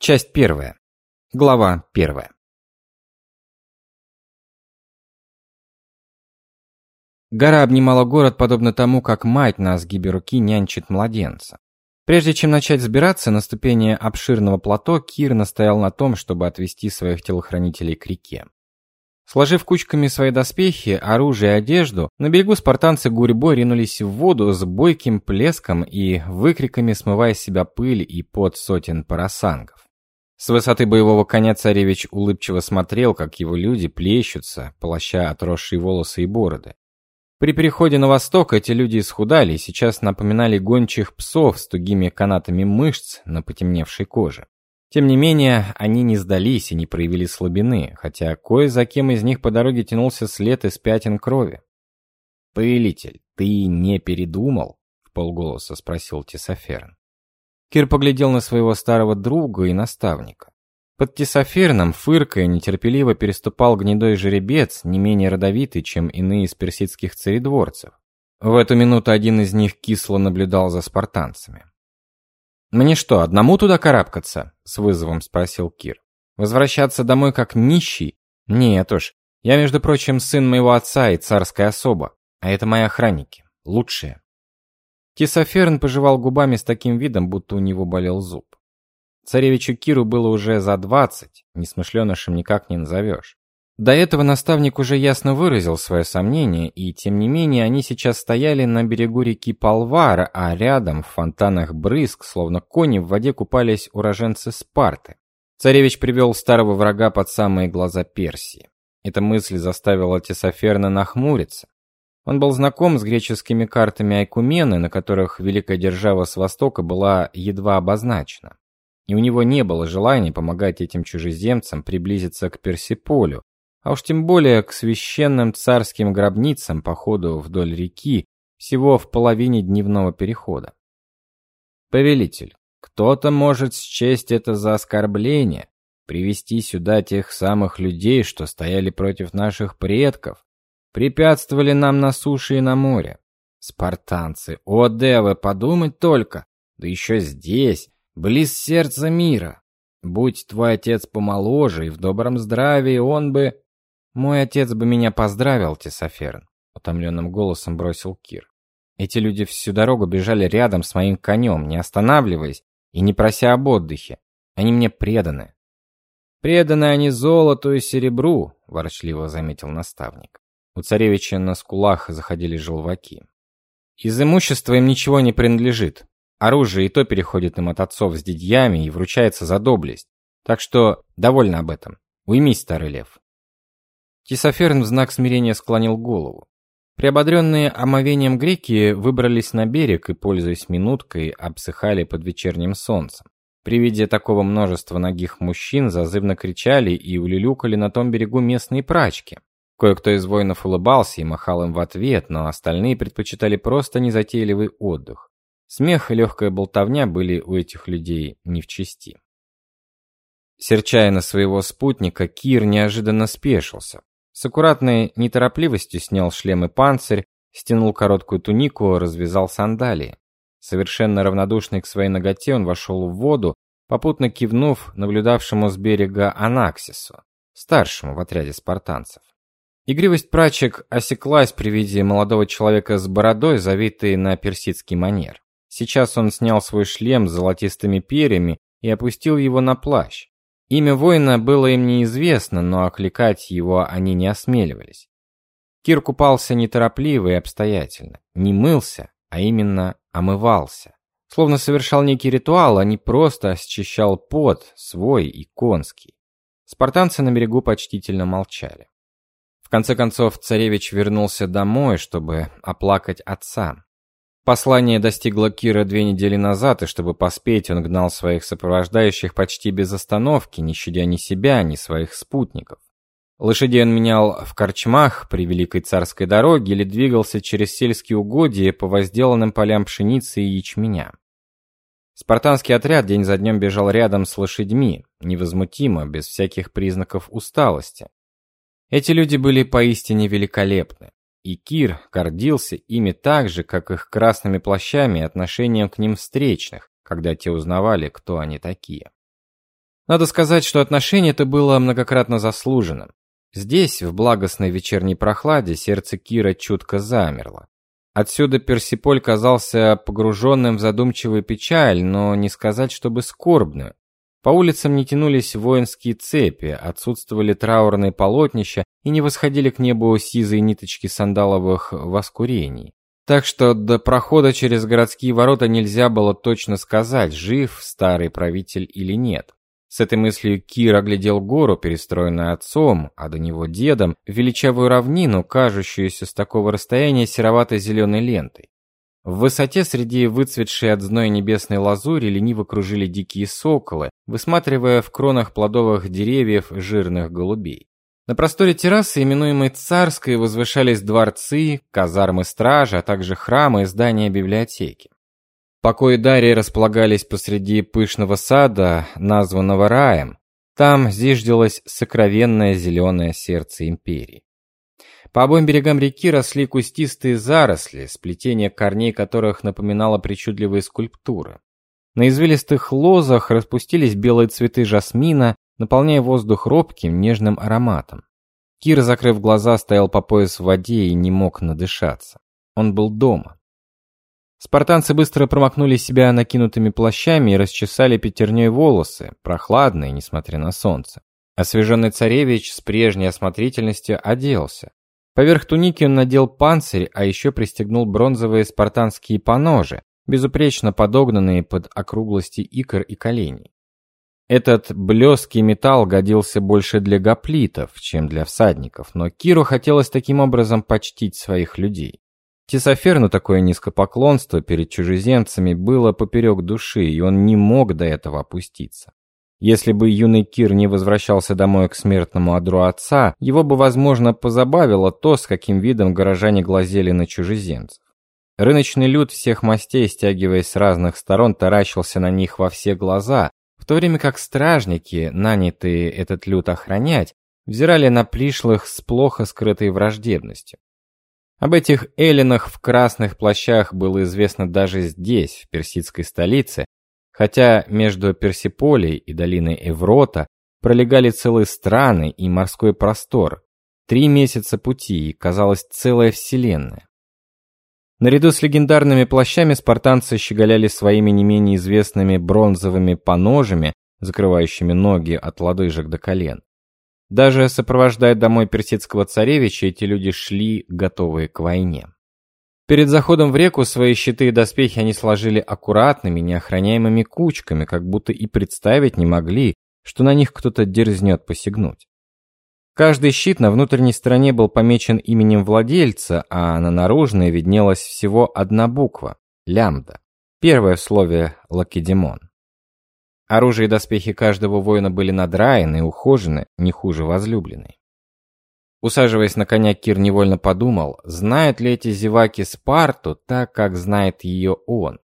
Часть первая. Глава первая. Гора обнимала город подобно тому, как мать на сгибе руки нянчит младенца. Прежде чем начать сбираться на ступени обширного плато, Кир настоял на том, чтобы отвести своих телохранителей к реке. Сложив кучками свои доспехи, оружие и одежду, на берегу спартанцы гурьбой ринулись в воду с бойким плеском и выкриками смывая с себя пыль и пот сотен парасангов. С высоты боевого коня царевич улыбчиво смотрел, как его люди плещутся, полоща отросшие волосы и бороды. При переходе на восток эти люди исхудали и сейчас напоминали гончих псов с тугими канатами мышц на потемневшей коже. Тем не менее, они не сдались и не проявили слабины, хотя кое за кем из них по дороге тянулся след из пятен крови. «Повелитель, ты не передумал?» — в полголоса спросил Тесоферн. Кир поглядел на своего старого друга и наставника. Под тесоферном, фыркая, нетерпеливо переступал гнедой жеребец, не менее родовитый, чем иные из персидских царедворцев. В эту минуту один из них кисло наблюдал за спартанцами. «Мне что, одному туда карабкаться?» — с вызовом спросил Кир. «Возвращаться домой как нищий? Нет уж. Я, между прочим, сын моего отца и царская особа. А это мои охранники. Лучшие. Тисоферн пожевал губами с таким видом, будто у него болел зуб. Царевичу Киру было уже за двадцать, несмышленышем никак не назовешь. До этого наставник уже ясно выразил свое сомнение, и тем не менее они сейчас стояли на берегу реки Палвара, а рядом в фонтанах брызг, словно кони в воде купались уроженцы Спарты. Царевич привел старого врага под самые глаза Персии. Эта мысль заставила Тесоферна нахмуриться. Он был знаком с греческими картами Айкумены, на которых великая держава с востока была едва обозначена. И у него не было желания помогать этим чужеземцам приблизиться к Персиполю, а уж тем более к священным царским гробницам по ходу вдоль реки всего в половине дневного перехода. Повелитель, кто-то может счесть это за оскорбление, привести сюда тех самых людей, что стояли против наших предков, препятствовали нам на суше и на море. Спартанцы, о, девы, подумать только, да еще здесь, близ сердца мира. Будь твой отец помоложе и в добром здравии, он бы... Мой отец бы меня поздравил, Тесоферн, утомленным голосом бросил Кир. Эти люди всю дорогу бежали рядом с моим конем, не останавливаясь и не прося об отдыхе. Они мне преданы. Преданы они золоту и серебру, ворчливо заметил наставник. У царевича на скулах заходили желваки. Из имущества им ничего не принадлежит. Оружие и то переходит им от отцов с дядьями и вручается за доблесть. Так что довольно об этом. Уймись, старый лев. Тисоферн в знак смирения склонил голову. Приободренные омовением греки выбрались на берег и, пользуясь минуткой, обсыхали под вечерним солнцем. При виде такого множества ногих мужчин зазывно кричали и улюлюкали на том берегу местные прачки. Кое-кто из воинов улыбался и махал им в ответ, но остальные предпочитали просто незатейливый отдых. Смех и легкая болтовня были у этих людей не в чести. Серчая на своего спутника, Кир неожиданно спешился. С аккуратной неторопливостью снял шлем и панцирь, стянул короткую тунику, развязал сандалии. Совершенно равнодушный к своей ноготе, он вошел в воду, попутно кивнув наблюдавшему с берега Анаксису, старшему в отряде спартанцев. Игривость прачек осеклась при виде молодого человека с бородой, завитой на персидский манер. Сейчас он снял свой шлем с золотистыми перьями и опустил его на плащ. Имя воина было им неизвестно, но окликать его они не осмеливались. Кир купался неторопливо и обстоятельно, не мылся, а именно омывался. Словно совершал некий ритуал, а не просто счищал пот свой и конский. Спартанцы на берегу почтительно молчали. В конце концов, царевич вернулся домой, чтобы оплакать отца. Послание достигло Кира две недели назад, и чтобы поспеть, он гнал своих сопровождающих почти без остановки, не щадя ни себя, ни своих спутников. Лошадей он менял в корчмах при Великой Царской дороге или двигался через сельские угодья по возделанным полям пшеницы и ячменя. Спартанский отряд день за днем бежал рядом с лошадьми, невозмутимо, без всяких признаков усталости. Эти люди были поистине великолепны, и Кир гордился ими так же, как их красными плащами и отношением к ним встречных, когда те узнавали, кто они такие. Надо сказать, что отношение это было многократно заслуженным. Здесь, в благостной вечерней прохладе, сердце Кира чутко замерло. Отсюда Персиполь казался погруженным в задумчивую печаль, но не сказать, чтобы скорбную. По улицам не тянулись воинские цепи, отсутствовали траурные полотнища и не восходили к небу сизые ниточки сандаловых воскурений. Так что до прохода через городские ворота нельзя было точно сказать, жив старый правитель или нет. С этой мыслью Кир оглядел гору, перестроенную отцом, а до него дедом, величавую равнину, кажущуюся с такого расстояния серовато-зеленой лентой. В высоте среди выцветшей от зноя небесной лазури лениво кружили дикие соколы, высматривая в кронах плодовых деревьев жирных голубей. На просторе террасы, именуемой Царской, возвышались дворцы, казармы стражи, а также храмы и здания библиотеки. Покои Дарьи располагались посреди пышного сада, названного раем. Там зиждилось сокровенное зеленое сердце империи. По обоим берегам реки росли кустистые заросли, сплетение корней которых напоминало причудливые скульптуры. На извилистых лозах распустились белые цветы жасмина, наполняя воздух робким, нежным ароматом. Кир, закрыв глаза, стоял по пояс в воде и не мог надышаться. Он был дома. Спартанцы быстро промокнули себя накинутыми плащами и расчесали пятерней волосы, прохладные, несмотря на солнце. Освеженный царевич с прежней осмотрительностью оделся. Поверх туники он надел панцирь, а еще пристегнул бронзовые спартанские поножи, безупречно подогнанные под округлости икр и коленей. Этот блеский металл годился больше для гоплитов, чем для всадников, но Киру хотелось таким образом почтить своих людей. Тесоферну такое низкопоклонство перед чужеземцами было поперек души, и он не мог до этого опуститься. Если бы юный Кир не возвращался домой к смертному одру отца, его бы, возможно, позабавило то, с каким видом горожане глазели на чужеземцев. Рыночный люд всех мастей, стягиваясь с разных сторон, таращился на них во все глаза, в то время как стражники, нанятые этот люд охранять, взирали на пришлых с плохо скрытой враждебностью. Об этих эллинах в красных плащах было известно даже здесь, в персидской столице, хотя между Персиполей и долиной Эврота пролегали целые страны и морской простор. Три месяца пути, и казалось, целая вселенная. Наряду с легендарными плащами спартанцы щеголяли своими не менее известными бронзовыми поножами, закрывающими ноги от лодыжек до колен. Даже сопровождая домой персидского царевича, эти люди шли, готовые к войне. Перед заходом в реку свои щиты и доспехи они сложили аккуратными, неохраняемыми кучками, как будто и представить не могли, что на них кто-то дерзнет посягнуть. Каждый щит на внутренней стороне был помечен именем владельца, а на наружной виднелась всего одна буква – лямбда. Первое в слове «лакедемон». Оружие и доспехи каждого воина были надраены и ухожены, не хуже возлюбленной. Усаживаясь на коня, Кир невольно подумал, знают ли эти зеваки Спарту так, как знает ее он.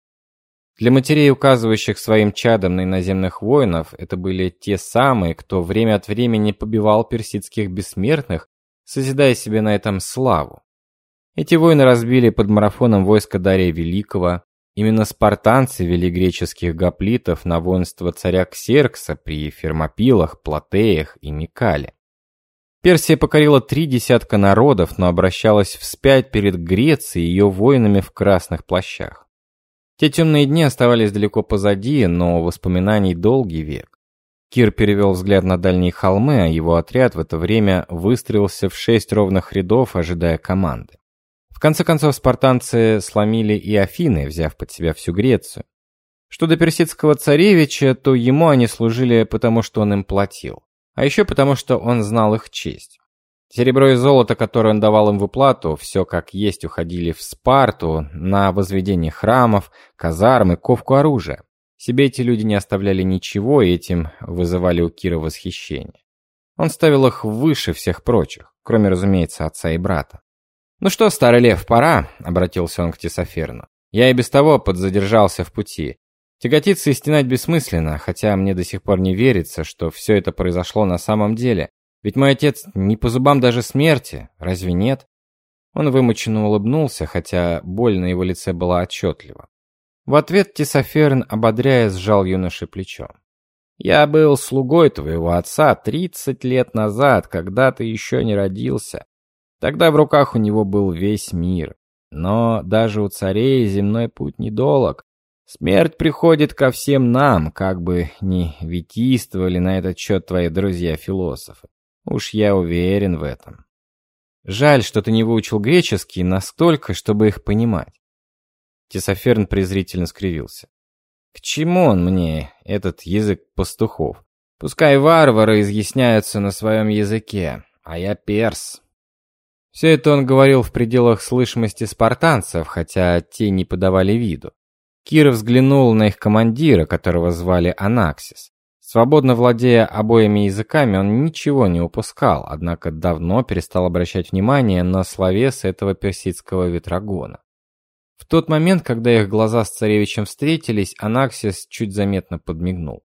Для матерей, указывающих своим чадом на иноземных воинов, это были те самые, кто время от времени побивал персидских бессмертных, созидая себе на этом славу. Эти воины разбили под марафоном войско Дария Великого, Именно спартанцы вели греческих гоплитов на воинство царя Ксеркса при Фермопилах, Платеях и Микале. Персия покорила три десятка народов, но обращалась вспять перед Грецией и ее воинами в красных плащах. Те темные дни оставались далеко позади, но воспоминаний долгий век. Кир перевел взгляд на дальние холмы, а его отряд в это время выстроился в шесть ровных рядов, ожидая команды. В конце концов, спартанцы сломили и Афины, взяв под себя всю Грецию. Что до персидского царевича, то ему они служили потому, что он им платил, а еще потому, что он знал их честь. Серебро и золото, которое он давал им в уплату, все как есть уходили в Спарту, на возведение храмов, казармы, ковку оружия. Себе эти люди не оставляли ничего, и этим вызывали у Кира восхищение. Он ставил их выше всех прочих, кроме, разумеется, отца и брата. «Ну что, старый лев, пора», — обратился он к Тесоферну. «Я и без того подзадержался в пути. Тяготиться и стенать бессмысленно, хотя мне до сих пор не верится, что все это произошло на самом деле. Ведь мой отец не по зубам даже смерти, разве нет?» Он вымученно улыбнулся, хотя боль на его лице была отчетлива. В ответ Тесоферн, ободряя, сжал юноше плечо. Я был слугой твоего отца тридцать лет назад, когда ты еще не родился. Тогда в руках у него был весь мир. Но даже у царей земной путь недолог. Смерть приходит ко всем нам, как бы ни витийствовали на этот счет твои друзья-философы. Уж я уверен в этом. Жаль, что ты не выучил греческий настолько, чтобы их понимать. Тесоферн презрительно скривился. К чему он мне, этот язык пастухов? Пускай варвары изъясняются на своем языке, а я перс. Все это он говорил в пределах слышимости спартанцев, хотя те не подавали виду. Кир взглянул на их командира, которого звали Анаксис. Свободно владея обоими языками, он ничего не упускал, однако давно перестал обращать внимание на словес этого персидского ветрогона. В тот момент, когда их глаза с царевичем встретились, Анаксис чуть заметно подмигнул.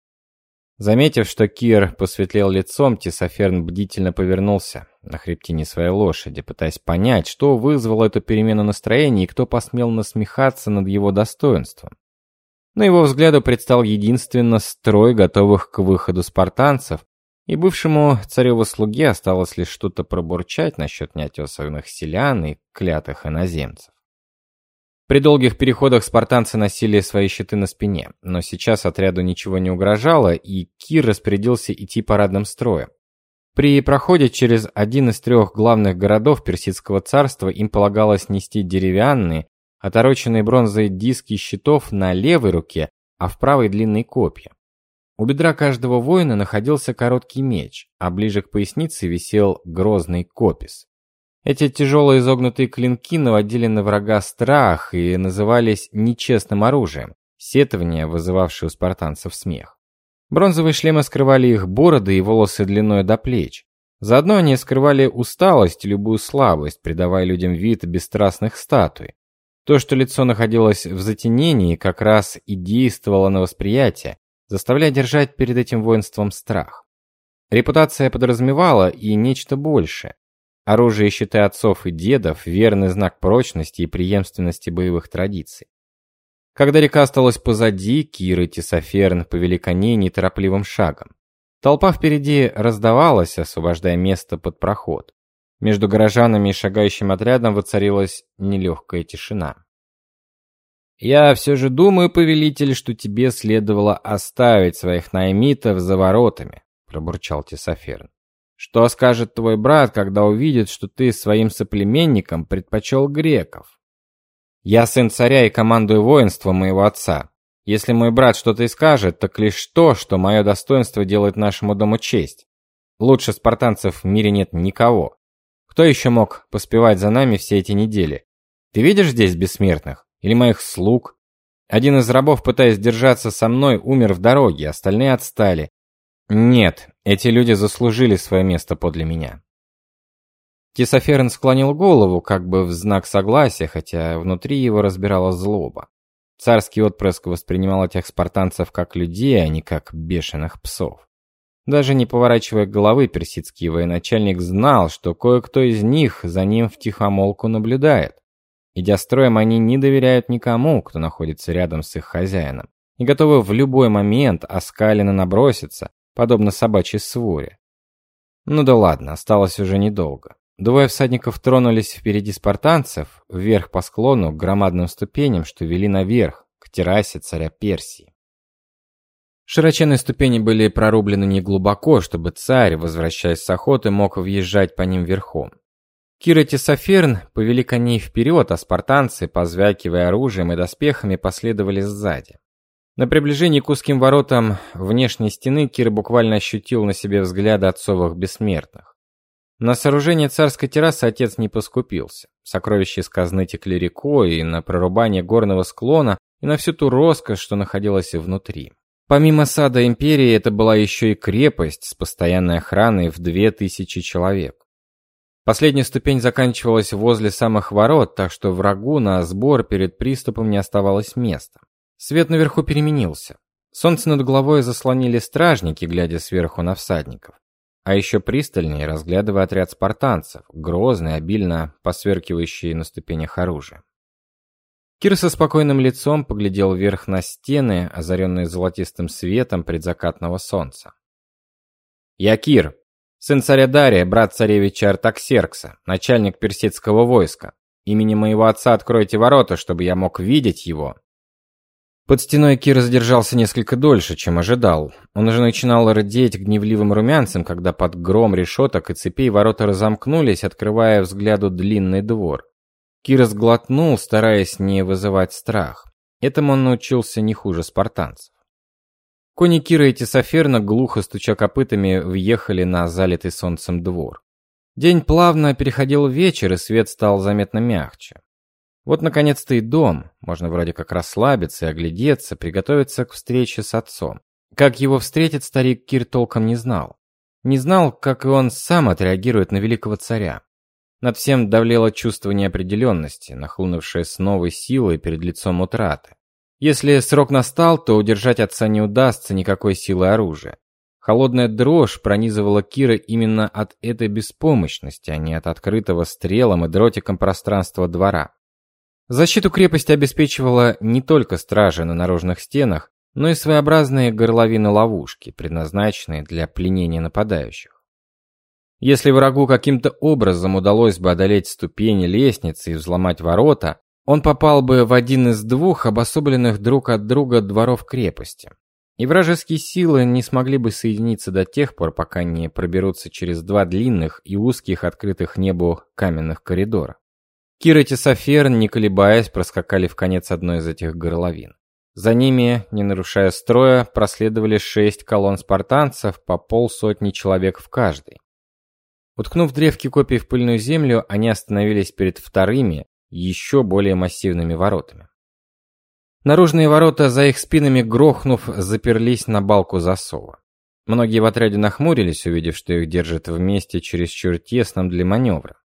Заметив, что Кир посветлел лицом, Тесоферн бдительно повернулся на хребтине своей лошади, пытаясь понять, что вызвало эту перемену настроения и кто посмел насмехаться над его достоинством. На его взгляду предстал единственно строй готовых к выходу спартанцев, и бывшему цареву слуге осталось лишь что-то пробурчать насчет неотесанных селян и клятых иноземцев. При долгих переходах спартанцы носили свои щиты на спине, но сейчас отряду ничего не угрожало, и Кир распорядился идти парадным строем. При проходе через один из трех главных городов Персидского царства им полагалось нести деревянные, отороченные бронзой диски щитов на левой руке, а в правой длинные копья. У бедра каждого воина находился короткий меч, а ближе к пояснице висел грозный копис. Эти тяжелые изогнутые клинки наводили на врага страх и назывались нечестным оружием, сетование, вызывавшее у спартанцев смех. Бронзовые шлемы скрывали их бороды и волосы длиной до плеч. Заодно они скрывали усталость и любую слабость, придавая людям вид бесстрастных статуй. То, что лицо находилось в затенении, как раз и действовало на восприятие, заставляя держать перед этим воинством страх. Репутация подразумевала и нечто большее. Оружие и щиты отцов и дедов – верный знак прочности и преемственности боевых традиций. Когда река осталась позади, Кир и Тесоферн повели коней неторопливым шагом. Толпа впереди раздавалась, освобождая место под проход. Между горожанами и шагающим отрядом воцарилась нелегкая тишина. «Я все же думаю, повелитель, что тебе следовало оставить своих наймитов за воротами», – пробурчал Тесоферн. Что скажет твой брат, когда увидит, что ты своим соплеменникам предпочел греков? Я сын царя и командую воинством моего отца. Если мой брат что-то и скажет, так лишь то, что мое достоинство делает нашему дому честь. Лучше спартанцев в мире нет никого. Кто еще мог поспевать за нами все эти недели? Ты видишь здесь бессмертных? Или моих слуг? Один из рабов, пытаясь держаться со мной, умер в дороге, остальные отстали. Нет, эти люди заслужили свое место подле меня. Тисоферн склонил голову, как бы в знак согласия, хотя внутри его разбирала злоба. Царский отпрыск воспринимал этих спартанцев как людей, а не как бешеных псов. Даже не поворачивая головы, персидский военачальник знал, что кое-кто из них за ним в тихомолку наблюдает. Идя строем, они не доверяют никому, кто находится рядом с их хозяином, и готовы в любой момент оскаленно наброситься, подобно собачьей своре. Ну да ладно, осталось уже недолго. Двое всадников тронулись впереди спартанцев, вверх по склону к громадным ступеням, что вели наверх, к террасе царя Персии. Широченные ступени были прорублены неглубоко, чтобы царь, возвращаясь с охоты, мог въезжать по ним верхом. Кир и Тесоферн повели коней вперед, а спартанцы, позвякивая оружием и доспехами, последовали сзади. На приближении к узким воротам внешней стены Кир буквально ощутил на себе взгляды отцовых бессмертных. На сооружение царской террасы отец не поскупился. Сокровища из казны текли рекой, и на прорубание горного склона, и на всю ту роскошь, что находилась внутри. Помимо сада империи, это была еще и крепость с постоянной охраной в две тысячи человек. Последняя ступень заканчивалась возле самых ворот, так что врагу на сбор перед приступом не оставалось места. Свет наверху переменился. Солнце над головой заслонили стражники, глядя сверху на всадников. А еще пристальнее разглядывая отряд спартанцев, грозный, обильно посверкивающий на ступенях оружия. Кир со спокойным лицом поглядел вверх на стены, озаренные золотистым светом предзакатного солнца. «Я Кир, сын царя Дария, брат царевича Артаксеркса, начальник персидского войска. Имени моего отца откройте ворота, чтобы я мог видеть его». Под стеной Кир задержался несколько дольше, чем ожидал. Он уже начинал рдеть гневливым румянцем, когда под гром решеток и цепей ворота разомкнулись, открывая взгляду длинный двор. Кир сглотнул, стараясь не вызывать страх. Этому он научился не хуже спартанцев. Кони Кира и Тесоферна, глухо стуча копытами, въехали на залитый солнцем двор. День плавно переходил в вечер, и свет стал заметно мягче. Вот, наконец-то, и дом. Можно вроде как расслабиться и оглядеться, приготовиться к встрече с отцом. Как его встретит старик Кир толком не знал. Не знал, как и он сам отреагирует на великого царя. Над всем давлело чувство неопределенности, нахлынувшее с новой силой перед лицом утраты. Если срок настал, то удержать отца не удастся никакой силы оружия. Холодная дрожь пронизывала Кира именно от этой беспомощности, а не от открытого стрелом и дротиком пространства двора. Защиту крепости обеспечивала не только стража на наружных стенах, но и своеобразные горловины-ловушки, предназначенные для пленения нападающих. Если врагу каким-то образом удалось бы одолеть ступени лестницы и взломать ворота, он попал бы в один из двух обособленных друг от друга дворов крепости. И вражеские силы не смогли бы соединиться до тех пор, пока не проберутся через два длинных и узких открытых небу каменных коридора. Кир и Тесоферн, не колебаясь, проскакали в конец одной из этих горловин. За ними, не нарушая строя, проследовали шесть колонн спартанцев по полсотни человек в каждой. Уткнув древки копий в пыльную землю, они остановились перед вторыми, еще более массивными воротами. Наружные ворота за их спинами грохнув, заперлись на балку засова. Многие в отряде нахмурились, увидев, что их держат вместе чересчур тесном для маневра.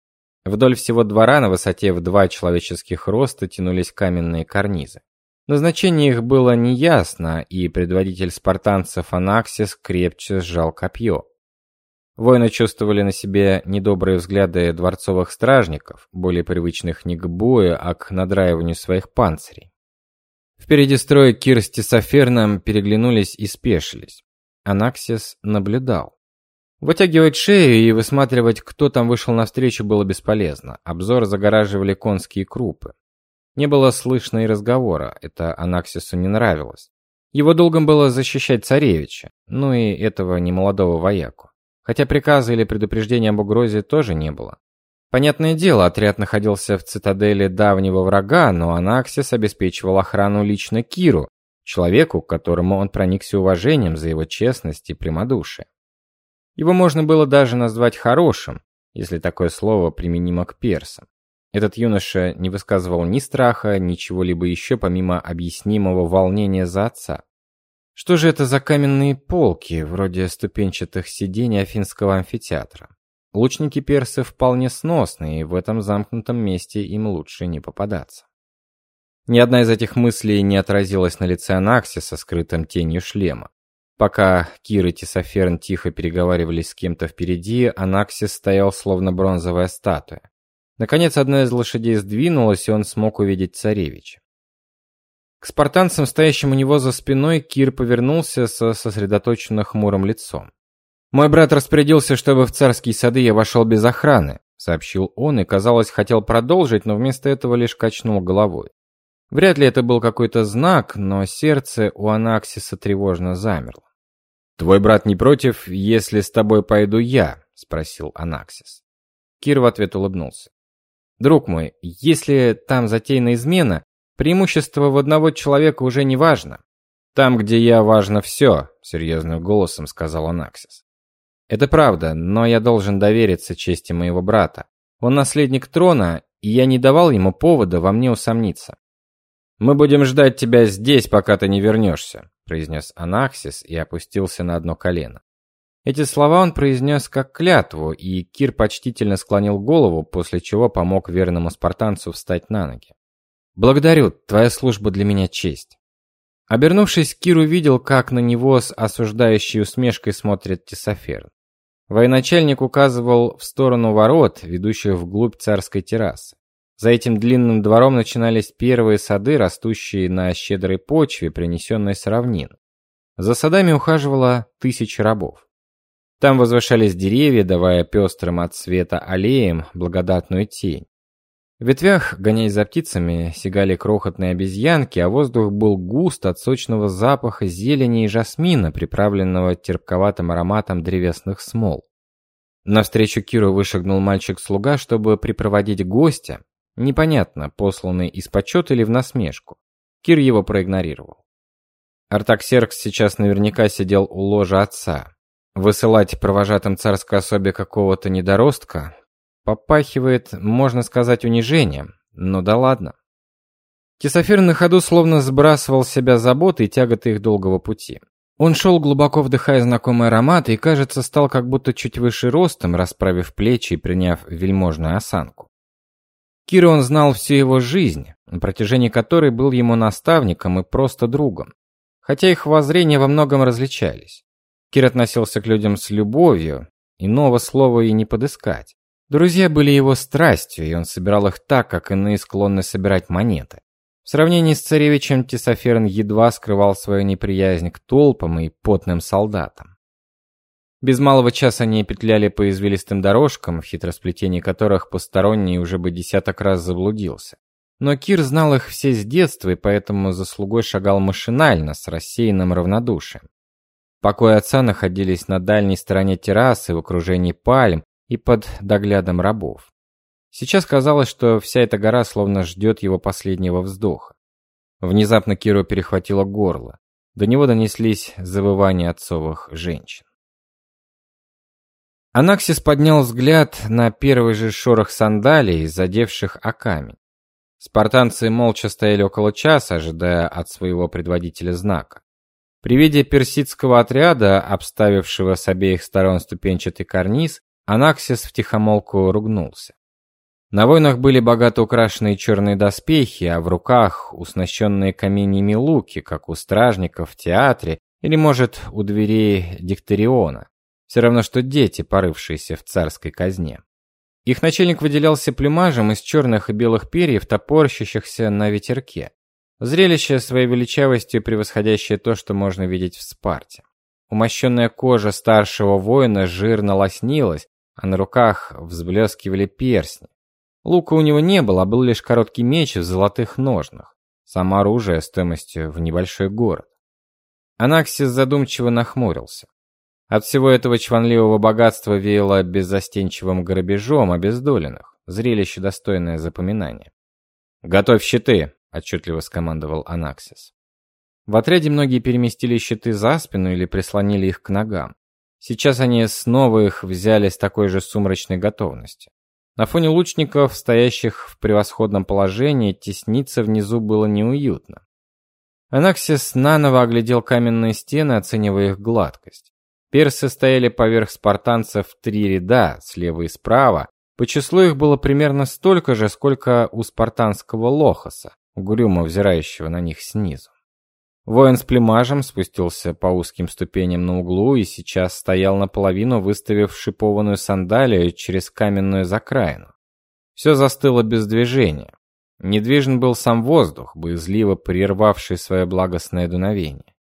Вдоль всего двора на высоте в два человеческих роста тянулись каменные карнизы. Назначение их было неясно, и предводитель спартанцев Анаксис крепче сжал копье. Воины чувствовали на себе недобрые взгляды дворцовых стражников, более привычных не к бою, а к надраиванию своих панцирей. Впереди строя Кир с Тесоферном переглянулись и спешились. Анаксис наблюдал. Вытягивать шею и высматривать, кто там вышел навстречу, было бесполезно. Обзор загораживали конские крупы. Не было слышно и разговора, это Анаксису не нравилось. Его долгом было защищать царевича, ну и этого немолодого вояку. Хотя приказа или предупреждения об угрозе тоже не было. Понятное дело, отряд находился в цитадели давнего врага, но Анаксис обеспечивал охрану лично Киру, человеку, к которому он проникся уважением за его честность и прямодушие. Его можно было даже назвать хорошим, если такое слово применимо к персам. Этот юноша не высказывал ни страха, ни чего-либо еще помимо объяснимого волнения за отца. Что же это за каменные полки, вроде ступенчатых сидений афинского амфитеатра? Лучники персы вполне сносные, и в этом замкнутом месте им лучше не попадаться. Ни одна из этих мыслей не отразилась на лице Анаксиса, скрытым тенью шлема. Пока Кир и Тисоферн тихо переговаривались с кем-то впереди, Анаксис стоял словно бронзовая статуя. Наконец, одна из лошадей сдвинулась, и он смог увидеть царевича. К спартанцам, стоящим у него за спиной, Кир повернулся со сосредоточенно хмурым лицом. «Мой брат распорядился, чтобы в царские сады я вошел без охраны», — сообщил он и, казалось, хотел продолжить, но вместо этого лишь качнул головой. Вряд ли это был какой-то знак, но сердце у Анаксиса тревожно замерло. «Твой брат не против, если с тобой пойду я?» — спросил Анаксис. Кир в ответ улыбнулся. «Друг мой, если там затеяна измена, преимущество в одного человека уже не важно. Там, где я, важно все», — серьезным голосом сказал Анаксис. «Это правда, но я должен довериться чести моего брата. Он наследник трона, и я не давал ему повода во мне усомниться. Мы будем ждать тебя здесь, пока ты не вернешься произнес Анаксис и опустился на одно колено. Эти слова он произнес как клятву, и Кир почтительно склонил голову, после чего помог верному спартанцу встать на ноги. «Благодарю, твоя служба для меня честь». Обернувшись, Кир увидел, как на него с осуждающей усмешкой смотрит Тесоферн. Военачальник указывал в сторону ворот, ведущих вглубь царской террасы. За этим длинным двором начинались первые сады, растущие на щедрой почве, принесенной с равнин. За садами ухаживало тысячи рабов. Там возвышались деревья, давая пестрым от света аллеям благодатную тень. В ветвях, гоняясь за птицами, сигали крохотные обезьянки, а воздух был густ от сочного запаха зелени и жасмина, приправленного терпковатым ароматом древесных смол. Навстречу Киру вышагнул мальчик-слуга, чтобы припроводить гостя, непонятно, посланный из почета или в насмешку. Кир его проигнорировал. Артаксеркс сейчас наверняка сидел у ложа отца. Высылать провожатым царской особе какого-то недоростка Попахивает, можно сказать, унижением. Ну да ладно. Кисофир на ходу словно сбрасывал с себя заботы и тяготы их долгого пути. Он шел глубоко вдыхая знакомый аромат и, кажется, стал как будто чуть выше ростом, расправив плечи и приняв вельможную осанку. Кира он знал всю его жизнь, на протяжении которой был ему наставником и просто другом. Хотя их воззрения во многом различались. Кир относился к людям с любовью, иного слова и не подыскать. Друзья были его страстью, и он собирал их так, как иные склонны собирать монеты. В сравнении с царевичем Тесоферн едва скрывал свою неприязнь к толпам и потным солдатам. Без малого часа они петляли по извилистым дорожкам, в хитросплетении которых посторонний уже бы десяток раз заблудился. Но Кир знал их все с детства и поэтому за слугой шагал машинально, с рассеянным равнодушием. Покои отца находились на дальней стороне террасы в окружении пальм, и под доглядом рабов. Сейчас казалось, что вся эта гора словно ждет его последнего вздоха. Внезапно Киру перехватило горло. До него донеслись завывания отцовых женщин. Анаксис поднял взгляд на первый же шорох сандалий, задевших о камень. Спартанцы молча стояли около часа, ожидая от своего предводителя знака. При виде персидского отряда, обставившего с обеих сторон ступенчатый карниз, Анаксис втихомолку ругнулся. На воинах были богато украшенные черные доспехи, а в руках уснащенные каменьями луки, как у стражников в театре или, может, у дверей Диктериона. Все равно, что дети, порывшиеся в царской казне. Их начальник выделялся плюмажем из черных и белых перьев, топорщащихся на ветерке. Зрелище своей величавостью превосходящее то, что можно видеть в Спарте. Умощенная кожа старшего воина жирно лоснилась, а на руках взблескивали перстни. Лука у него не было, а был лишь короткий меч в золотых ножнах. Само оружие стоимостью в небольшой город. Анаксис задумчиво нахмурился. От всего этого чванливого богатства веяло беззастенчивым грабежом обездоленных, зрелище достойное запоминания. «Готовь щиты!» – отчетливо скомандовал Анаксис. В отряде многие переместили щиты за спину или прислонили их к ногам. Сейчас они снова их взяли с такой же сумрачной готовностью. На фоне лучников, стоящих в превосходном положении, тесниться внизу было неуютно. Анаксис наново оглядел каменные стены, оценивая их гладкость. Персы стояли поверх спартанцев в три ряда, слева и справа. По числу их было примерно столько же, сколько у спартанского лохоса, угрюмо взирающего на них снизу. Воин с племажем спустился по узким ступеням на углу и сейчас стоял наполовину, выставив шипованную сандалию через каменную закраину. Все застыло без движения. Недвижен был сам воздух, боязливо прервавший свое благостное дуновение.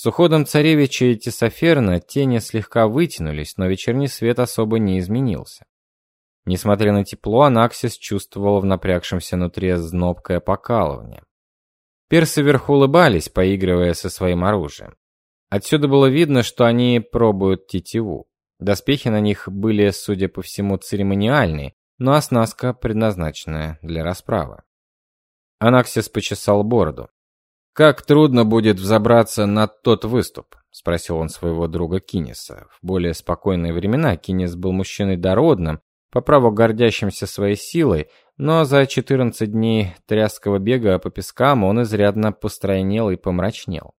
С уходом царевича и Тесоферна тени слегка вытянулись, но вечерний свет особо не изменился. Несмотря на тепло, Анаксис чувствовал в напрягшемся внутри знобкое покалывание. Персы вверху улыбались, поигрывая со своим оружием. Отсюда было видно, что они пробуют тетиву. Доспехи на них были, судя по всему, церемониальные, но оснастка предназначенная для расправы. Анаксис почесал бороду. «Как трудно будет взобраться на тот выступ?» — спросил он своего друга Кинеса. В более спокойные времена Кинес был мужчиной дородным, по праву гордящимся своей силой, но за 14 дней тряского бега по пескам он изрядно постройнел и помрачнел.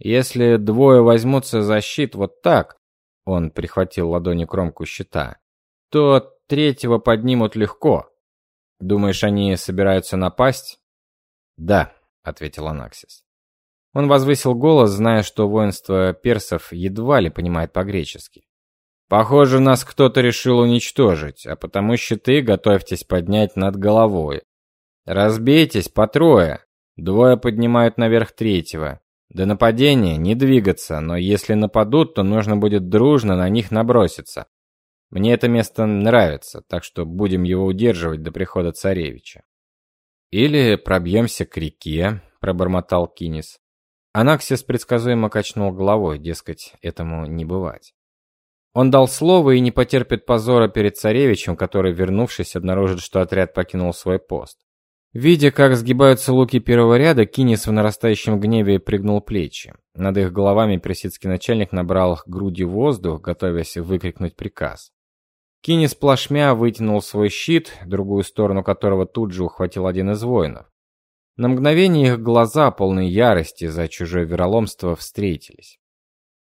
Если двое возьмутся за щит вот так, он прихватил ладонью кромку щита, то третьего поднимут легко. Думаешь, они собираются напасть? Да, ответил Анаксис. Он возвысил голос, зная, что воинство персов едва ли понимает по-гречески. Похоже, нас кто-то решил уничтожить, а потому щиты готовьтесь поднять над головой. Разбейтесь по трое. Двое поднимают наверх третьего. До нападения не двигаться, но если нападут, то нужно будет дружно на них наброситься. Мне это место нравится, так что будем его удерживать до прихода царевича. Или пробьемся к реке, пробормотал Кинис. Анаксис предсказуемо качнул головой, дескать, этому не бывать. Он дал слово и не потерпит позора перед царевичем, который, вернувшись, обнаружит, что отряд покинул свой пост. Видя, как сгибаются луки первого ряда, Кинис в нарастающем гневе пригнул плечи. Над их головами персидский начальник набрал груди воздух, готовясь выкрикнуть приказ. Кинис плашмя вытянул свой щит, другую сторону которого тут же ухватил один из воинов. На мгновение их глаза, полные ярости за чужое вероломство, встретились.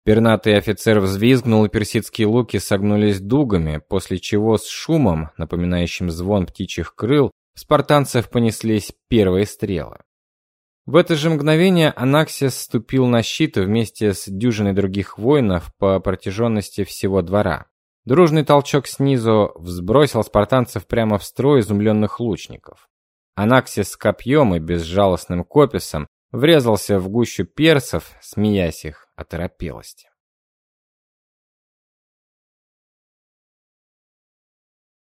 Пернатый офицер взвизгнул, и персидские луки согнулись дугами, после чего с шумом, напоминающим звон птичьих крыл, спартанцев понеслись первые стрелы. В это же мгновение Анаксис ступил на щит вместе с дюжиной других воинов по протяженности всего двора. Дружный толчок снизу взбросил спартанцев прямо в строй изумленных лучников. Анаксис с копьем и безжалостным кописом врезался в гущу персов, смеясь их оторопелости.